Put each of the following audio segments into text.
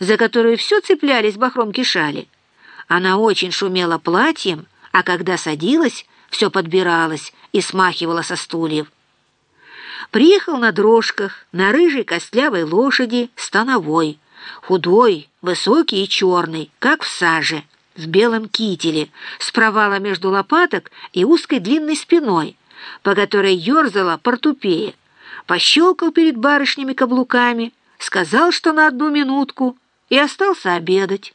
за которую все цеплялись бахромки шали. Она очень шумела платьем, а когда садилась, все подбиралась и смахивала со стульев. Приехал на дрожках на рыжей костлявой лошади становой, худой, высокий и черный, как в саже, в белом кителе, с провала между лопаток и узкой длинной спиной, по которой ерзала портупея, пощелкал перед барышнями каблуками, сказал, что на одну минутку, и остался обедать.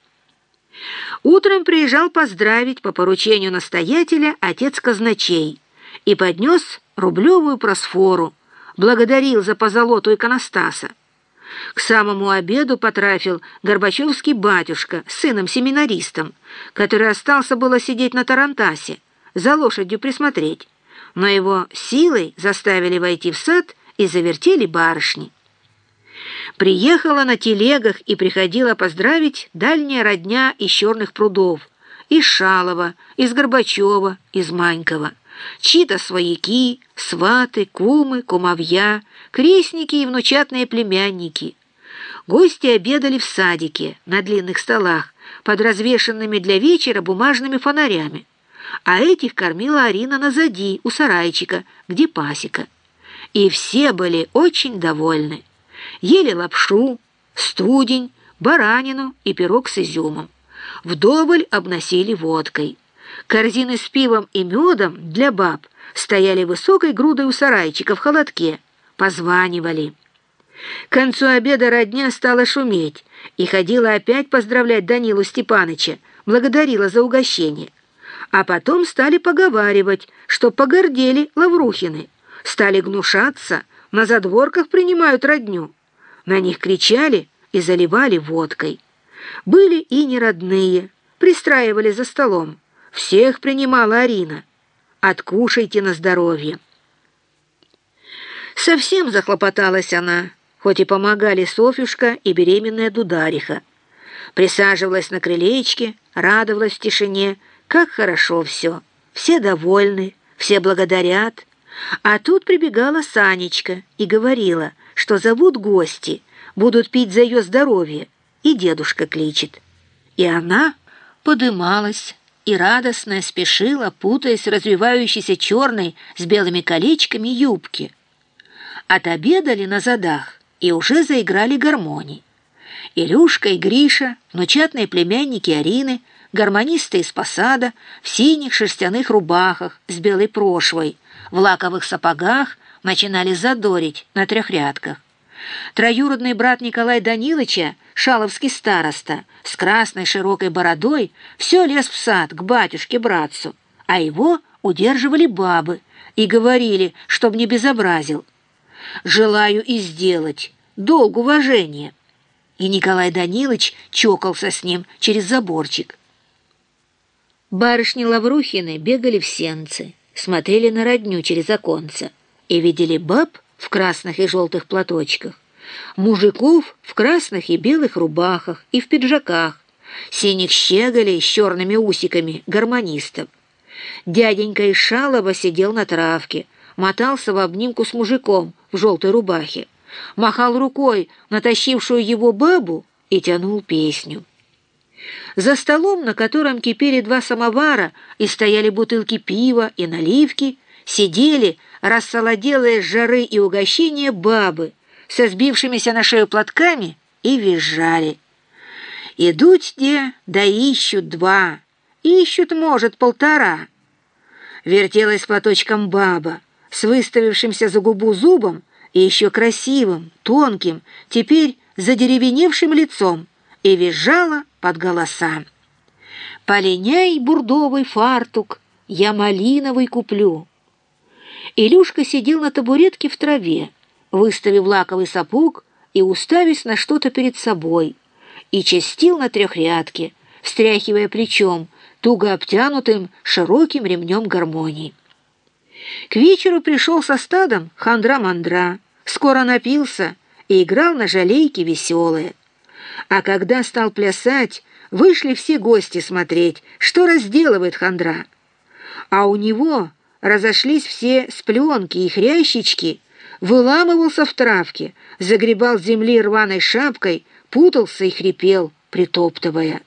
Утром приезжал поздравить по поручению настоятеля отец казначей и поднес рублевую просфору, благодарил за позолоту иконостаса. К самому обеду потрафил Горбачевский батюшка с сыном-семинаристом, который остался было сидеть на Тарантасе, за лошадью присмотреть, но его силой заставили войти в сад и завертели барышни. Приехала на телегах и приходила поздравить дальняя родня из Черных прудов, из Шалова, из Горбачева, из Манькова. Чьи-то свояки, сваты, кумы, кумовья, крестники и внучатные племянники. Гости обедали в садике, на длинных столах, под развешенными для вечера бумажными фонарями. А этих кормила Арина назади, у сарайчика, где пасека. И все были очень довольны. Ели лапшу, студень, баранину и пирог с изюмом. Вдоволь обносили водкой. Корзины с пивом и медом для баб стояли высокой грудой у сарайчика в холодке, позванивали. К концу обеда родня стала шуметь и ходила опять поздравлять Данилу Степаныча, благодарила за угощение. А потом стали поговаривать, что погордели Лаврухины, стали гнушаться, на задворках принимают родню. На них кричали и заливали водкой. Были и неродные, пристраивали за столом. Всех принимала Арина. Откушайте на здоровье. Совсем захлопоталась она, хоть и помогали Софюшка и беременная Дудариха. Присаживалась на крылечке, радовалась в тишине, как хорошо все. Все довольны, все благодарят. А тут прибегала Санечка и говорила, что зовут гости, будут пить за ее здоровье, и дедушка кличет. И она подымалась и радостно спешила, путаясь развивающейся черной с белыми колечками юбки. Отобедали на задах и уже заиграли гармонии. Илюшка и Гриша, внучатные племянники Арины, гармонисты из посада, в синих шерстяных рубахах с белой прошвой, в лаковых сапогах начинали задорить на трехрядках. Троюродный брат Николая Данилыча, шаловский староста, с красной широкой бородой, все лез в сад к батюшке-братцу, а его удерживали бабы и говорили, чтоб не безобразил. «Желаю и сделать, долг уважения». И Николай Данилович чокался с ним через заборчик. Барышни Лаврухины бегали в сенцы, смотрели на родню через оконца и видели баб в красных и желтых платочках, мужиков в красных и белых рубахах и в пиджаках, синих щеголей с черными усиками гармонистов. Дяденька из Шалова сидел на травке, мотался в обнимку с мужиком в желтой рубахе, махал рукой натащившую его бабу и тянул песню. За столом, на котором кипели два самовара и стояли бутылки пива и наливки, сидели, рассолоделые жары и угощения, бабы со сбившимися на шею платками и визжали. Идут те, да ищут два, ищут, может, полтора. Вертелась платочком баба, с выставившимся за губу зубом и еще красивым, тонким, теперь задеревеневшим лицом, и визжала под голоса. «Полиняй бурдовый фартук, я малиновый куплю». Илюшка сидел на табуретке в траве, выставив лаковый сапог и уставясь на что-то перед собой, и частил на трехрядке, встряхивая плечом, туго обтянутым широким ремнем гармонии. К вечеру пришел со стадом хандра-мандра, скоро напился и играл на жалейке веселые. А когда стал плясать, вышли все гости смотреть, что разделывает хандра. А у него разошлись все спленки и хрящички, выламывался в травке, загребал земли рваной шапкой, путался и хрипел, притоптывая.